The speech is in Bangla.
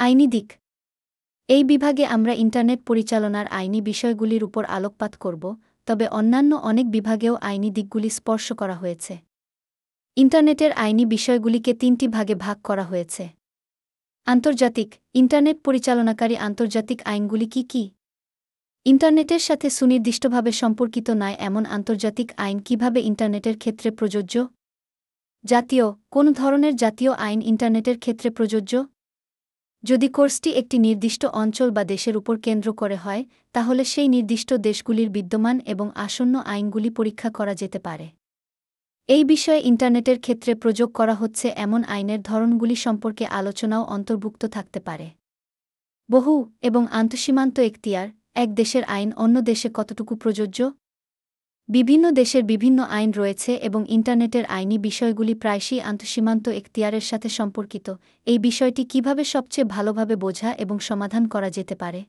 আইনি দিক। এই বিভাগে আমরা ইন্টারনেট পরিচালনার আইনি বিষয়গুলির উপর আলোকপাত করব, তবে অন্যান্য অনেক বিভাগেও আইনি দিকগুলি স্পর্শ করা হয়েছে। ইন্টারনেটের আইনি বিষয়গুলিকে তিনটি ভাগে ভাগ করা হয়েছে। আন্তর্জাতিক, ইন্টারনেট পরিচালনাকারী আন্তর্জাতিক আইনগুলি কি কি? ইন্টারনেটের সাথে সুনির্দিষ্টভাবে সম্পর্কিত নয় এমন আন্তর্জাতিক আইন কীভাবে ইন্টারনেটের ক্ষেত্রে প্রযোজ্য? জাতীয়, কোন ধরনের জাতীয় আইন ইন্টারনেটের ক্ষেত্রে প্রযোজ্য? যদি কোর্সটি একটি নির্দিষ্ট অঞ্চল বা দেশের উপর কেন্দ্র করে হয়, তাহলে সেই নির্দিষ্ট দেশগুলির বিদ্যমান এবং আসন্ন আইনগুলি পরীক্ষা করা যেতে পারে। এই বিষয়ে ইন্টারনেটের ক্ষেত্রে প্রযোগ করা হচ্ছে এমন আইনের ধরনগুলি সম্পর্কে আলোচনাও অন্তর্ভুক্ত থাকতে পারে। বহু এবং আন্তঃসীমান্ত এখতিয়ার, এক দেশের আইন অন্য দেশে কতটুকু প্রযোজ্য বিভিন্ন দেশের বিভিন্ন আইন রয়েছে এবং ইন্টারনেটের আইনি বিষয়গুলি প্রায়শই আন্তঃসীমান্ত এখতিয়ারের সাথে সম্পর্কিত। এই বিষয়টি কীভাবে সবচেয়ে ভালোভাবে বোঝা এবং সমাধান করা যেতে পারে?